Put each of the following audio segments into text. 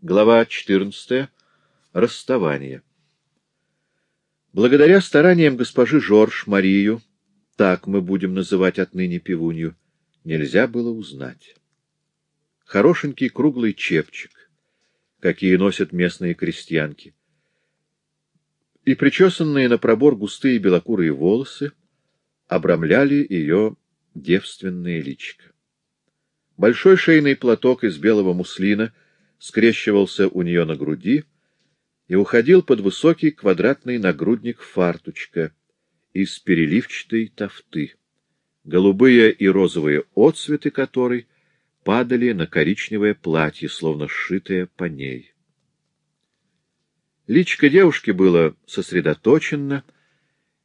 Глава 14. Расставание. Благодаря стараниям госпожи Жорж Марию, так мы будем называть отныне пивунью, нельзя было узнать. Хорошенький круглый чепчик, какие носят местные крестьянки, и причесанные на пробор густые белокурые волосы обрамляли ее девственное личико. Большой шейный платок из белого муслина — скрещивался у нее на груди и уходил под высокий квадратный нагрудник фартучка из переливчатой тофты, голубые и розовые отцветы которой падали на коричневое платье, словно сшитое по ней. Личко девушки было сосредоточено,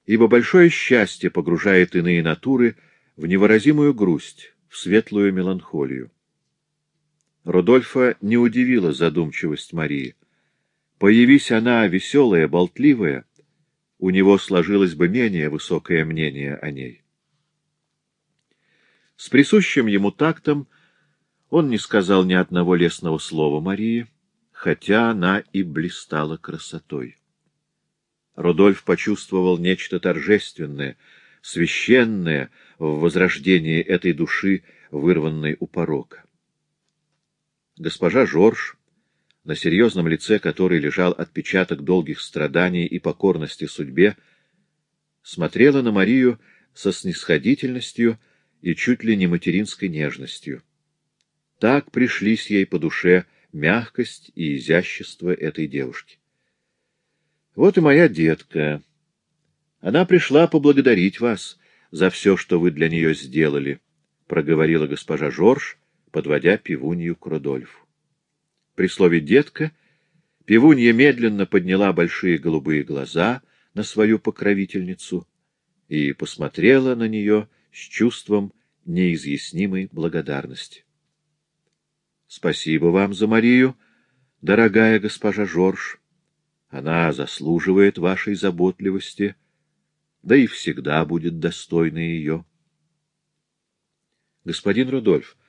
ибо большое счастье погружает иные натуры в невыразимую грусть, в светлую меланхолию. Рудольфа не удивила задумчивость Марии. Появись она веселая, болтливая, у него сложилось бы менее высокое мнение о ней. С присущим ему тактом он не сказал ни одного лестного слова Марии, хотя она и блистала красотой. Рудольф почувствовал нечто торжественное, священное в возрождении этой души, вырванной у порока. Госпожа Жорж, на серьезном лице которой лежал отпечаток долгих страданий и покорности судьбе, смотрела на Марию со снисходительностью и чуть ли не материнской нежностью. Так пришлись ей по душе мягкость и изящество этой девушки. Вот и моя детка. Она пришла поблагодарить вас за все, что вы для нее сделали, — проговорила госпожа Жорж, подводя пивунью к Рудольфу. При слове «детка» пивунья медленно подняла большие голубые глаза на свою покровительницу и посмотрела на нее с чувством неизъяснимой благодарности. — Спасибо вам за Марию, дорогая госпожа Жорж. Она заслуживает вашей заботливости, да и всегда будет достойна ее. — Господин Рудольф, —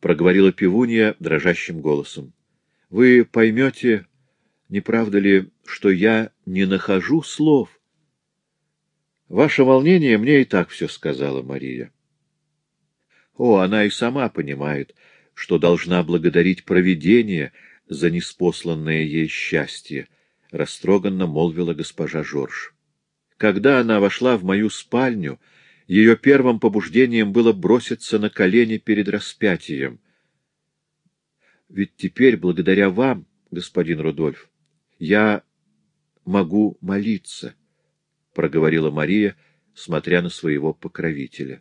проговорила пивунья дрожащим голосом. — Вы поймете, не правда ли, что я не нахожу слов? — Ваше волнение мне и так все сказала Мария. О, она и сама понимает, что должна благодарить провидение за неспосланное ей счастье, — растроганно молвила госпожа Жорж. Когда она вошла в мою спальню, — ее первым побуждением было броситься на колени перед распятием. Ведь теперь, благодаря вам, господин Рудольф, я могу молиться, — проговорила Мария, смотря на своего покровителя.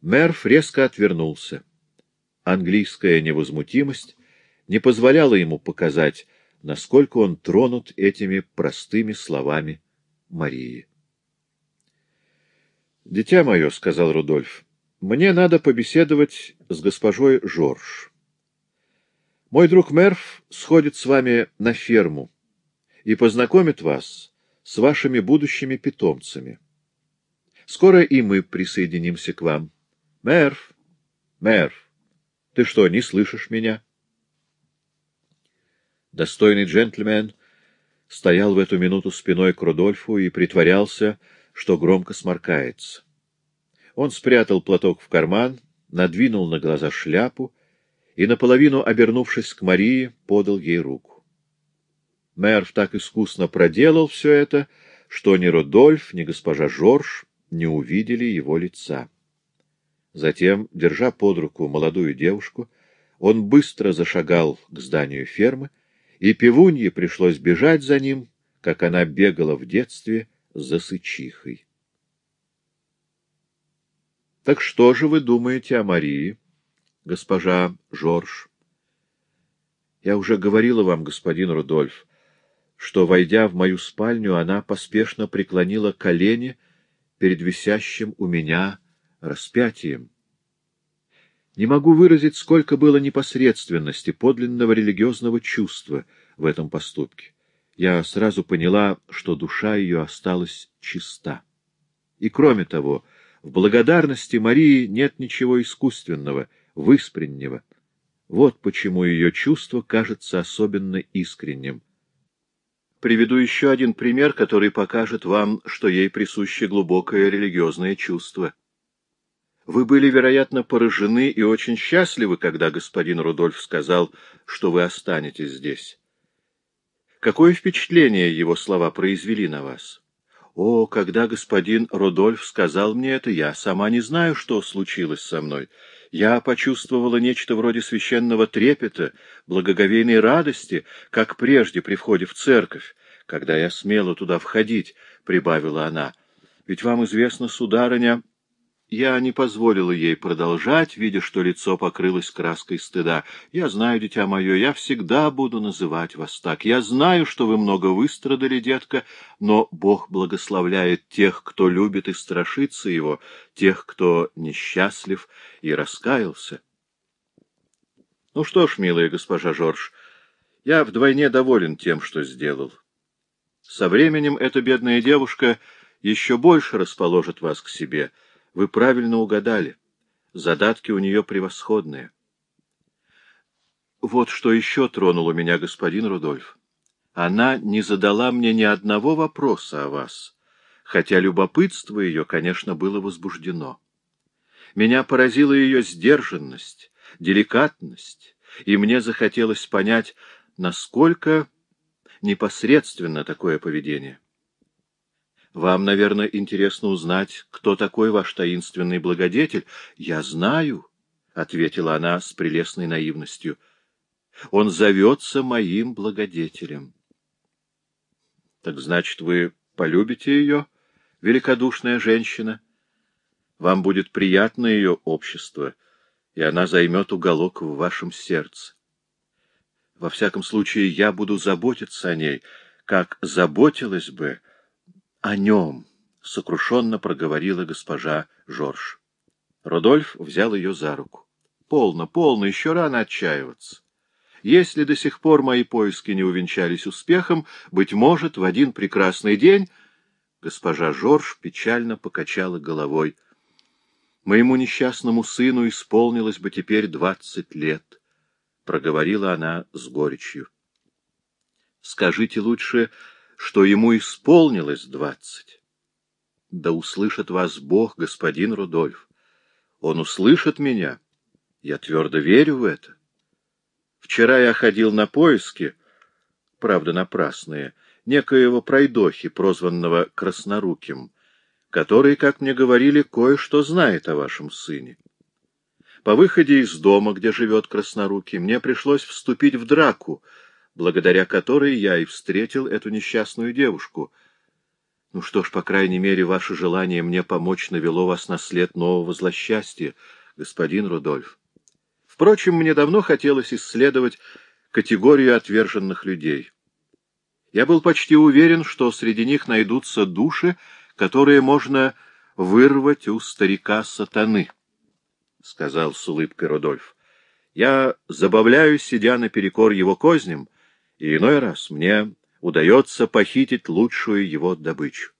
Мерф резко отвернулся. Английская невозмутимость не позволяла ему показать, насколько он тронут этими простыми словами Марии. — Дитя мое, — сказал Рудольф, — мне надо побеседовать с госпожой Жорж. Мой друг Мерф сходит с вами на ферму и познакомит вас с вашими будущими питомцами. Скоро и мы присоединимся к вам. Мерф, Мерф, ты что, не слышишь меня? Достойный джентльмен стоял в эту минуту спиной к Рудольфу и притворялся, что громко сморкается. Он спрятал платок в карман, надвинул на глаза шляпу и, наполовину обернувшись к Марии, подал ей руку. Мэрф так искусно проделал все это, что ни Родольф, ни госпожа Жорж не увидели его лица. Затем, держа под руку молодую девушку, он быстро зашагал к зданию фермы, и пивунье пришлось бежать за ним, как она бегала в детстве за сычихой. — Так что же вы думаете о Марии, госпожа Жорж? — Я уже говорила вам, господин Рудольф, что, войдя в мою спальню, она поспешно преклонила колени перед висящим у меня распятием. Не могу выразить, сколько было непосредственности, подлинного религиозного чувства в этом поступке я сразу поняла, что душа ее осталась чиста. И кроме того, в благодарности Марии нет ничего искусственного, выспреннего. Вот почему ее чувство кажется особенно искренним. Приведу еще один пример, который покажет вам, что ей присуще глубокое религиозное чувство. Вы были, вероятно, поражены и очень счастливы, когда господин Рудольф сказал, что вы останетесь здесь. Какое впечатление его слова произвели на вас? О, когда господин Рудольф сказал мне это, я сама не знаю, что случилось со мной. Я почувствовала нечто вроде священного трепета, благоговейной радости, как прежде при входе в церковь, когда я смела туда входить, — прибавила она. Ведь вам известно, сударыня, я не позволила ей продолжать, видя, что лицо покрылось краской стыда. «Я знаю, дитя мое, я всегда буду называть вас так. Я знаю, что вы много выстрадали, детка, но Бог благословляет тех, кто любит и страшится его, тех, кто несчастлив и раскаялся». «Ну что ж, милая госпожа Жорж, я вдвойне доволен тем, что сделал. Со временем эта бедная девушка еще больше расположит вас к себе» Вы правильно угадали. Задатки у нее превосходные. Вот что еще тронуло меня господин Рудольф. Она не задала мне ни одного вопроса о вас, хотя любопытство ее, конечно, было возбуждено. Меня поразила ее сдержанность, деликатность, и мне захотелось понять, насколько непосредственно такое поведение. Вам, наверное, интересно узнать, кто такой ваш таинственный благодетель. Я знаю, — ответила она с прелестной наивностью. Он зовется моим благодетелем. Так значит, вы полюбите ее, великодушная женщина? Вам будет приятно ее общество, и она займет уголок в вашем сердце. Во всяком случае, я буду заботиться о ней, как заботилась бы о нем, — сокрушенно проговорила госпожа Жорж. Рудольф взял ее за руку. — Полно, полно, еще рано отчаиваться. Если до сих пор мои поиски не увенчались успехом, быть может, в один прекрасный день... Госпожа Жорж печально покачала головой. «Моему несчастному сыну исполнилось бы теперь двадцать лет», — проговорила она с горечью. «Скажите лучше, что ему исполнилось двадцать. Да услышит вас Бог, господин Рудольф. Он услышит меня. Я твердо верю в это. Вчера я ходил на поиски, правда напрасные, некоего пройдохи, прозванного Красноруким, который, как мне говорили, кое-что знает о вашем сыне. По выходе из дома, где живет Краснорукий, мне пришлось вступить в драку благодаря которой я и встретил эту несчастную девушку. Ну что ж, по крайней мере, ваше желание мне помочь навело вас на след нового злосчастья, господин Рудольф. Впрочем, мне давно хотелось исследовать категорию отверженных людей. Я был почти уверен, что среди них найдутся души, которые можно вырвать у старика сатаны, — сказал с улыбкой Рудольф. Я забавляюсь, сидя наперекор его козням, и иной раз мне удается похитить лучшую его добычу.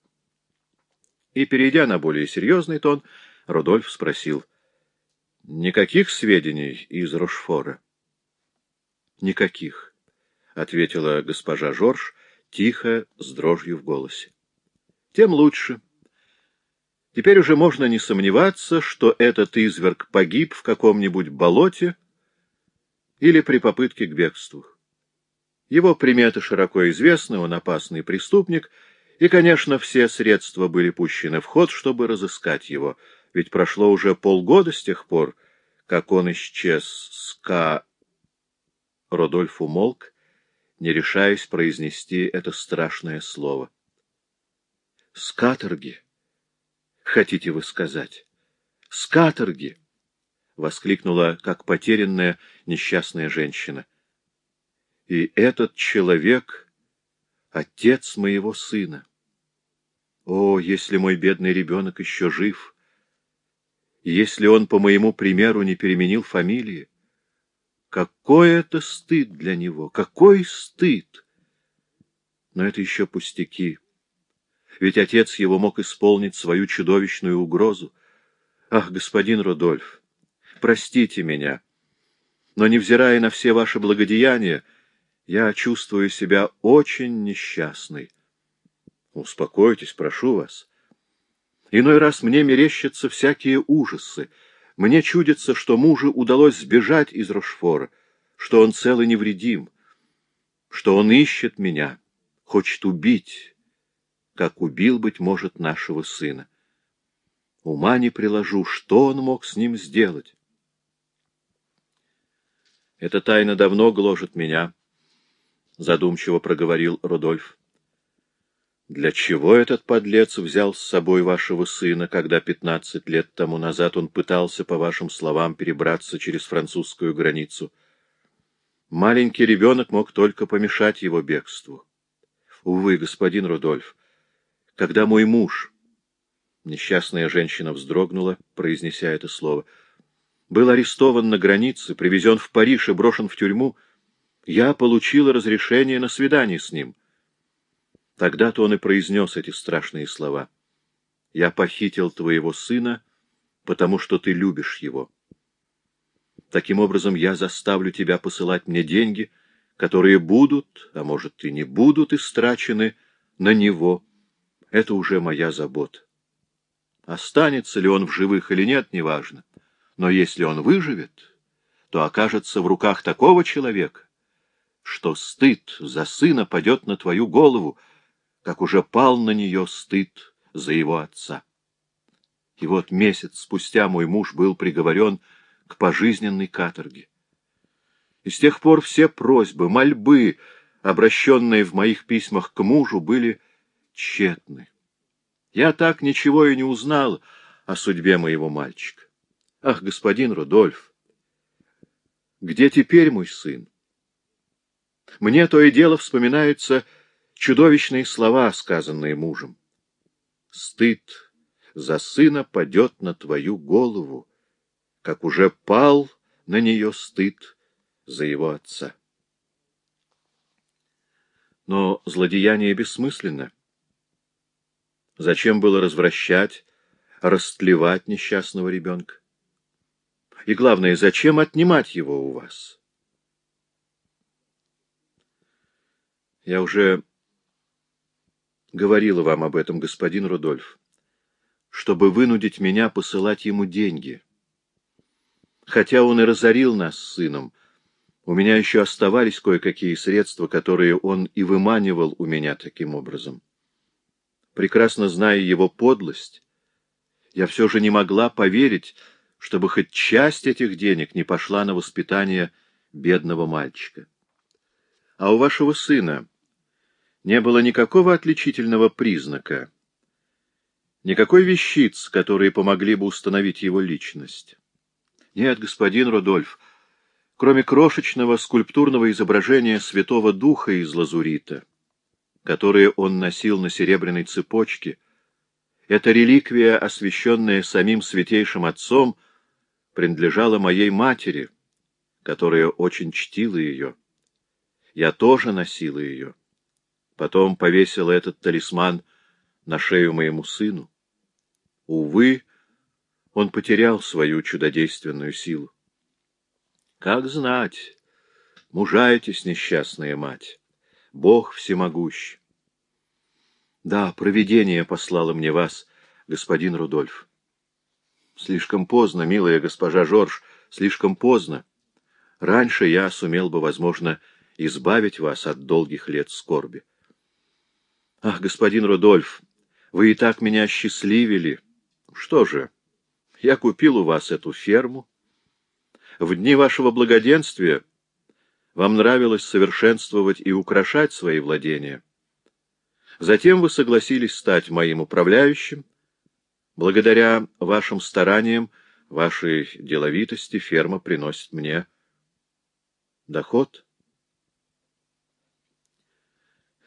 И, перейдя на более серьезный тон, Рудольф спросил, — Никаких сведений из Рошфора? — Никаких, — ответила госпожа Жорж, тихо, с дрожью в голосе. — Тем лучше. Теперь уже можно не сомневаться, что этот изверг погиб в каком-нибудь болоте или при попытке к бегству. Его приметы широко известны, он опасный преступник, и, конечно, все средства были пущены в ход, чтобы разыскать его, ведь прошло уже полгода с тех пор, как он исчез с К... Родольф умолк, не решаясь произнести это страшное слово. — С каторги, хотите вы сказать? С каторги! — воскликнула, как потерянная несчастная женщина. И этот человек — отец моего сына. О, если мой бедный ребенок еще жив! Если он, по моему примеру, не переменил фамилии! Какой это стыд для него! Какой стыд! Но это еще пустяки. Ведь отец его мог исполнить свою чудовищную угрозу. Ах, господин Рудольф, простите меня! но, невзирая на все ваши благодеяния, я чувствую себя очень несчастной. Успокойтесь, прошу вас. Иной раз мне мерещатся всякие ужасы. Мне чудится, что мужу удалось сбежать из Рошфора, что он цел и невредим, что он ищет меня, хочет убить, как убил, быть может, нашего сына. Ума не приложу, что он мог с ним сделать. Эта тайна давно гложет меня, — задумчиво проговорил Рудольф. Для чего этот подлец взял с собой вашего сына, когда пятнадцать лет тому назад он пытался, по вашим словам, перебраться через французскую границу? Маленький ребенок мог только помешать его бегству. Увы, господин Рудольф, когда мой муж... Несчастная женщина вздрогнула, произнеся это слово. Был арестован на границе, привезен в Париж и брошен в тюрьму. Я получила разрешение на свидание с ним. Тогда-то он и произнес эти страшные слова. «Я похитил твоего сына, потому что ты любишь его. Таким образом, я заставлю тебя посылать мне деньги, которые будут, а может и не будут истрачены на него» Это уже моя забота. Останется ли он в живых или нет, неважно. Но если он выживет, то окажется в руках такого человека, что стыд за сына падет на твою голову, как уже пал на нее стыд за его отца. И вот месяц спустя мой муж был приговорен к пожизненной каторге. И с тех пор все просьбы, мольбы, обращенные в моих письмах к мужу, были тщетны. Я так ничего и не узнал о судьбе моего мальчика. Ах, господин Рудольф, где теперь мой сын? Мне то и дело вспоминаются чудовищные слова, сказанные мужем. Стыд за сына падет на твою голову, как уже пал на нее стыд за его отца. Но злодеяние бессмысленно. Зачем было развращать, растлевать несчастного ребенка? И главное, зачем отнимать его у вас? Я уже говорила вам об этом, господин Рудольф, чтобы вынудить меня посылать ему деньги. Хотя он и разорил нас с сыном, у меня еще оставались кое-какие средства, которые он и выманивал у меня таким образом прекрасно зная его подлость, я все же не могла поверить, чтобы хоть часть этих денег не пошла на воспитание бедного мальчика. А у вашего сына не было никакого отличительного признака, никакой вещиц, которые помогли бы установить его личность. Нет, господин Рудольф, кроме крошечного скульптурного изображения Святого Духа из лазурита, которые он носил на серебряной цепочке, эта реликвия, освященная самим Святейшим Отцом, принадлежала моей матери, которая очень чтила ее. Я тоже носила ее. Потом повесила этот талисман на шею моему сыну. Увы, он потерял свою чудодейственную силу. Как знать, мужаетесь, несчастная мать. Бог всемогущ. Да, провидение послало мне вас, господин Рудольф. Слишком поздно, милая госпожа Жорж, слишком поздно. Раньше я сумел бы, возможно, избавить вас от долгих лет скорби. Ах, господин Рудольф, вы и так меня счастливили. Что же, я купил у вас эту ферму. В дни вашего благоденствия вам нравилось совершенствовать и украшать свои владения. Затем вы согласились стать моим управляющим. Благодаря вашим стараниям, вашей деловитости ферма приносит мне доход.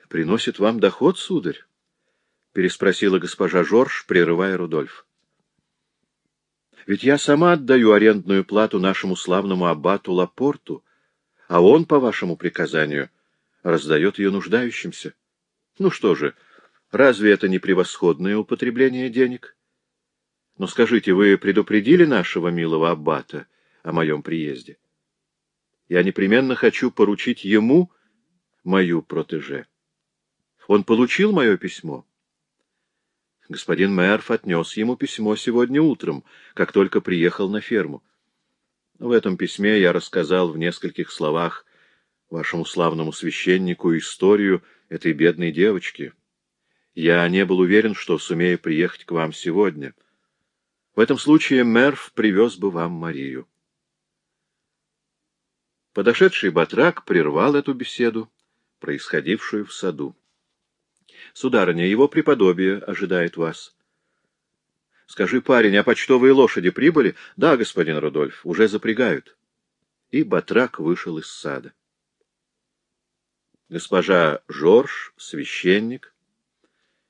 Приносит вам доход, сударь? переспросила госпожа Жорж, прерывая Рудольф. Ведь я сама отдаю арендную плату нашему славному аббату Лапорту, а он, по вашему приказанию, раздает ее нуждающимся. Ну что же, разве это не превосходное употребление денег? Но скажите, вы предупредили нашего милого аббата о моем приезде? Я непременно хочу поручить ему мою протеже. Он получил мое письмо? Господин Мэрф отнес ему письмо сегодня утром, как только приехал на ферму. В этом письме я рассказал в нескольких словах вашему славному священнику историю этой бедной девочки. Я не был уверен, что сумею приехать к вам сегодня. В этом случае Мерф привез бы вам Марию. Подошедший батрак прервал эту беседу, происходившую в саду. — Сударыня, его преподобие ожидает вас. — Скажи, парень, а почтовые лошади прибыли? — Да, господин Рудольф, уже запрягают. И батрак вышел из сада. Госпожа Жорж, священник,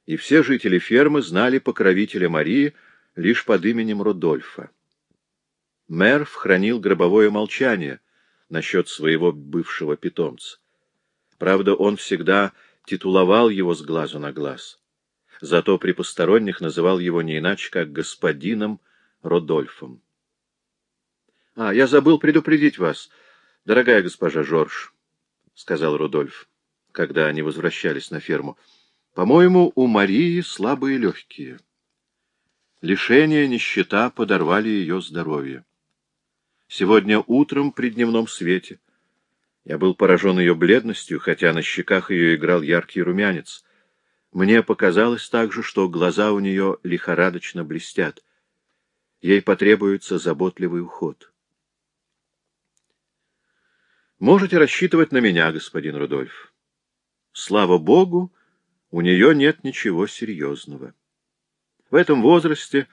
и все жители фермы знали покровителя Марии лишь под именем Рудольфа. Мерв хранил гробовое молчание насчет своего бывшего питомца. Правда, он всегда титуловал его с глазу на глаз. Зато при посторонних называл его не иначе, как господином Родольфом. — А, я забыл предупредить вас, дорогая госпожа Жорж, — сказал Рудольф, когда они возвращались на ферму. — По-моему, у Марии слабые легкие. Лишение, нищета подорвали ее здоровье. Сегодня утром при дневном свете я был поражен ее бледностью, хотя на щеках ее играл яркий румянец. Мне показалось также, что глаза у нее лихорадочно блестят. Ей потребуется заботливый уход. Можете рассчитывать на меня, господин Рудольф. Слава Богу, у нее нет ничего серьезного. В этом возрасте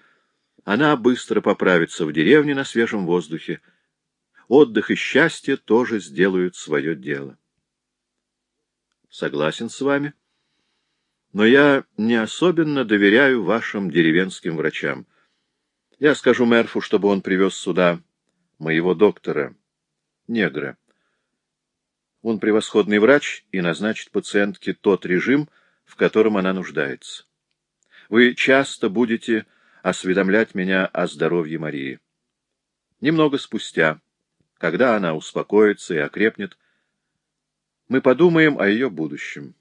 она быстро поправится в деревне на свежем воздухе, отдых и счастье тоже сделают свое дело. Согласен с вами. Но я не особенно доверяю вашим деревенским врачам. Я скажу Мерфу, чтобы он привез сюда моего доктора, негра. Он превосходный врач и назначит пациентке тот режим, в котором она нуждается. Вы часто будете осведомлять меня о здоровье Марии. Немного спустя когда она успокоится и окрепнет, мы подумаем о ее будущем.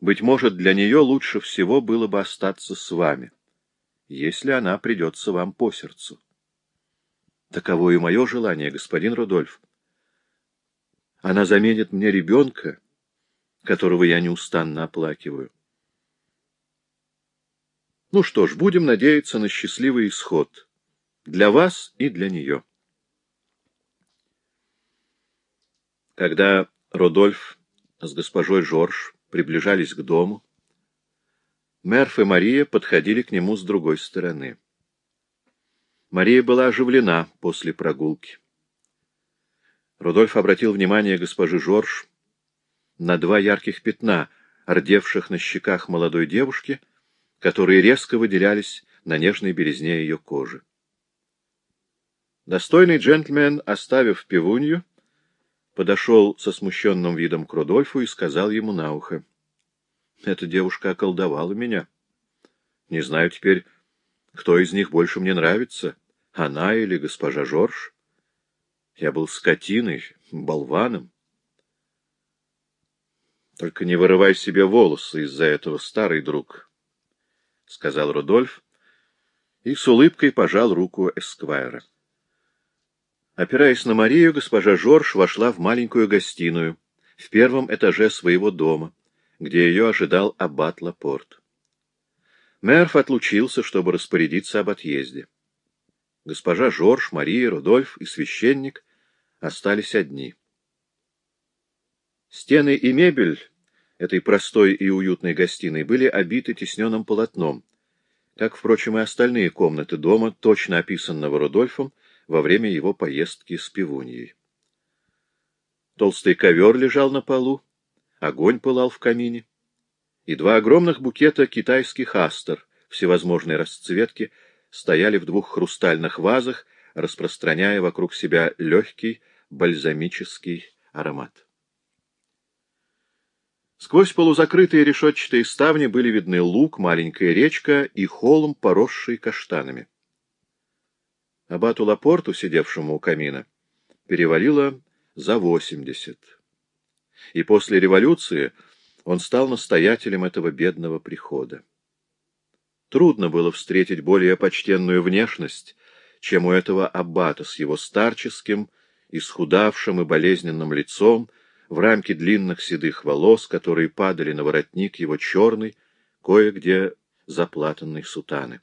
Быть может, для нее лучше всего было бы остаться с вами, если она придется вам по сердцу. Таково и мое желание, господин Рудольф. Она заменит мне ребенка, которого я неустанно оплакиваю. Ну что ж, будем надеяться на счастливый исход для вас и для нее. Когда Родольф с госпожой Жорж приближались к дому, Мерф и Мария подходили к нему с другой стороны. Мария была оживлена после прогулки. Рудольф обратил внимание госпожи Жорж на два ярких пятна, ордевших на щеках молодой девушки, которые резко выделялись на нежной березне ее кожи. Достойный джентльмен, оставив пивунью, подошел со смущенным видом к Рудольфу и сказал ему на ухо. — Эта девушка околдовала меня. Не знаю теперь, кто из них больше мне нравится, она или госпожа Жорж. Я был скотиной, болваном. — Только не вырывай себе волосы из-за этого, старый друг, — сказал Рудольф и с улыбкой пожал руку Эсквайра. Опираясь на Марию, госпожа Жорж вошла в маленькую гостиную в первом этаже своего дома, где ее ожидал аббат Лапорт. Мерф отлучился, чтобы распорядиться об отъезде. Госпожа Жорж, Мария, Рудольф и священник остались одни. Стены и мебель этой простой и уютной гостиной были обиты тисненным полотном, как, впрочем, и остальные комнаты дома, точно описанного Рудольфом, во время его поездки с пивуньей. Толстый ковер лежал на полу, огонь пылал в камине, и два огромных букета китайских астер всевозможной расцветки стояли в двух хрустальных вазах, распространяя вокруг себя легкий бальзамический аромат. Сквозь полузакрытые решетчатые ставни были видны луг, маленькая речка и холм, поросший каштанами. Абату Лапорту, сидевшему у камина, перевалило за восемьдесят. И после революции он стал настоятелем этого бедного прихода. Трудно было встретить более почтенную внешность, чем у этого аббата с его старческим, исхудавшим и болезненным лицом, в рамке длинных седых волос, которые падали на воротник его черной, кое-где заплатанной сутаны.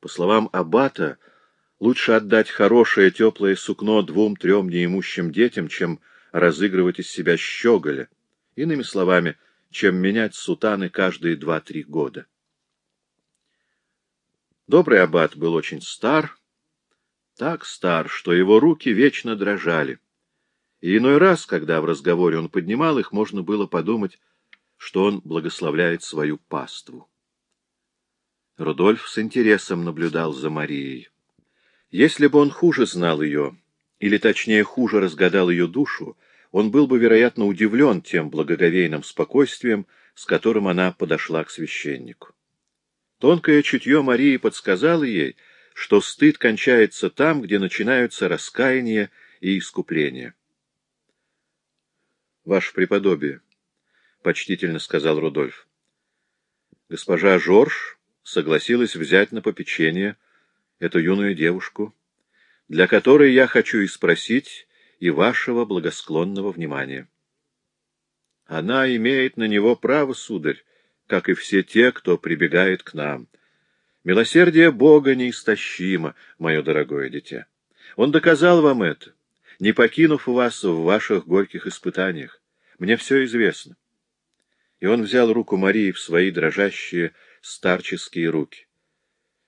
По словам аббата, лучше отдать хорошее теплое сукно двум-трем неимущим детям, чем разыгрывать из себя щеголя, иными словами, чем менять сутаны каждые два-три года. Добрый аббат был очень стар, так стар, что его руки вечно дрожали. И иной раз, когда в разговоре он поднимал их, можно было подумать, что он благословляет свою паству. Рудольф с интересом наблюдал за Марией. Если бы он хуже знал ее, или точнее хуже разгадал ее душу, он был бы, вероятно, удивлен тем благоговейным спокойствием, с которым она подошла к священнику. Тонкое чутье Марии подсказало ей, что стыд кончается там, где начинаются раскаяние и искупление. — Ваше преподобие, — почтительно сказал Рудольф, — госпожа Жорж согласилась взять на попечение эту юную девушку, для которой я хочу и спросить и вашего благосклонного внимания. Она имеет на него право, сударь, как и все те, кто прибегает к нам. Милосердие Бога неистощимо, мое дорогое дитя. Он доказал вам это, не покинув вас в ваших горьких испытаниях. Мне все известно. И он взял руку Марии в свои дрожащие старческие руки.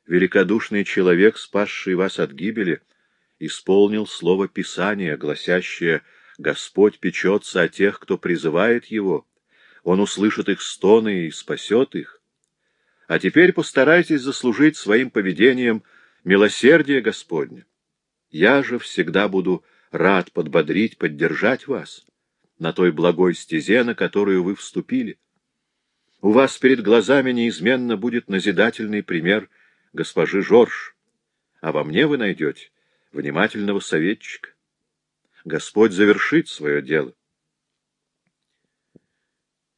Великодушный человек, спасший вас от гибели, — исполнил слово Писания, гласящее «Господь печется о тех, кто призывает Его, Он услышит их стоны и спасет их». А теперь постарайтесь заслужить своим поведением милосердие Господне. Я же всегда буду рад подбодрить, поддержать вас на той благой стезе, на которую вы вступили. У вас перед глазами неизменно будет назидательный пример госпожи Жорж, а во мне вы найдете внимательного советчика. Господь завершит свое дело.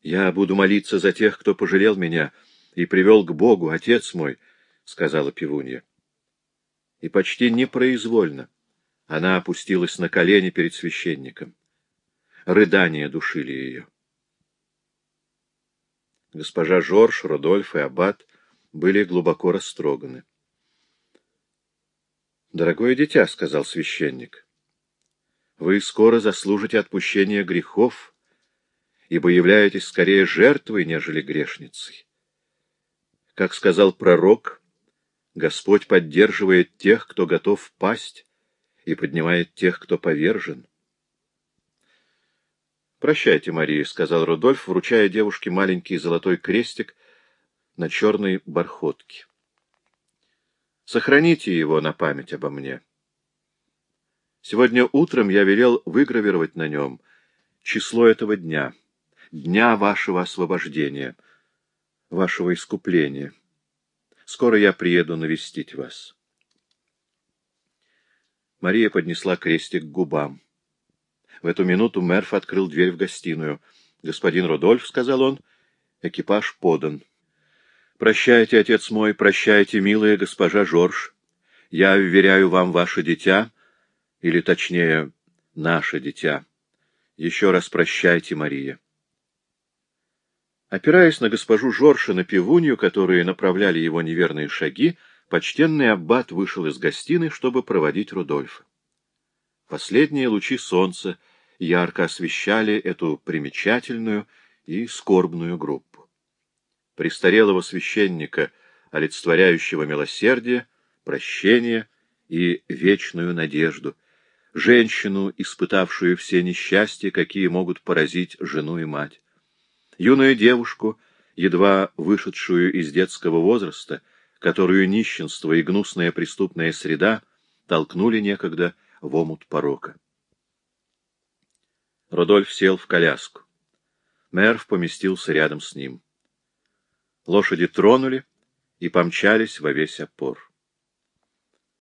«Я буду молиться за тех, кто пожалел меня и привел к Богу, Отец мой», — сказала пивунья. И почти непроизвольно она опустилась на колени перед священником. Рыдания душили ее. Госпожа Жорж, Родольф и Аббат были глубоко растроганы. «Дорогое дитя», — сказал священник, — «вы скоро заслужите отпущение грехов, ибо являетесь скорее жертвой, нежели грешницей. Как сказал пророк, Господь поддерживает тех, кто готов пасть, и поднимает тех, кто повержен». «Прощайте, Мария», — сказал Рудольф, вручая девушке маленький золотой крестик на черной бархотке. Сохраните его на память обо мне. Сегодня утром я велел выгравировать на нем число этого дня, дня вашего освобождения, вашего искупления. Скоро я приеду навестить вас. Мария поднесла крестик к губам. В эту минуту Мерф открыл дверь в гостиную. — Господин Рудольф, — сказал он, — экипаж подан. Прощайте, отец мой, прощайте, милая госпожа Жорж. Я вверяю вам ваше дитя, или, точнее, наше дитя. Еще раз прощайте, Мария. Опираясь на госпожу Жорж и на пивунью, которые направляли его неверные шаги, почтенный аббат вышел из гостиной, чтобы проводить Рудольфа. Последние лучи солнца ярко освещали эту примечательную и скорбную группу престарелого священника, олицетворяющего милосердие, прощение и вечную надежду, женщину, испытавшую все несчастья, какие могут поразить жену и мать, юную девушку, едва вышедшую из детского возраста, которую нищенство и гнусная преступная среда толкнули некогда в омут порока. Рудольф сел в коляску. Мерв поместился рядом с ним. Лошади тронули и помчались во весь опор.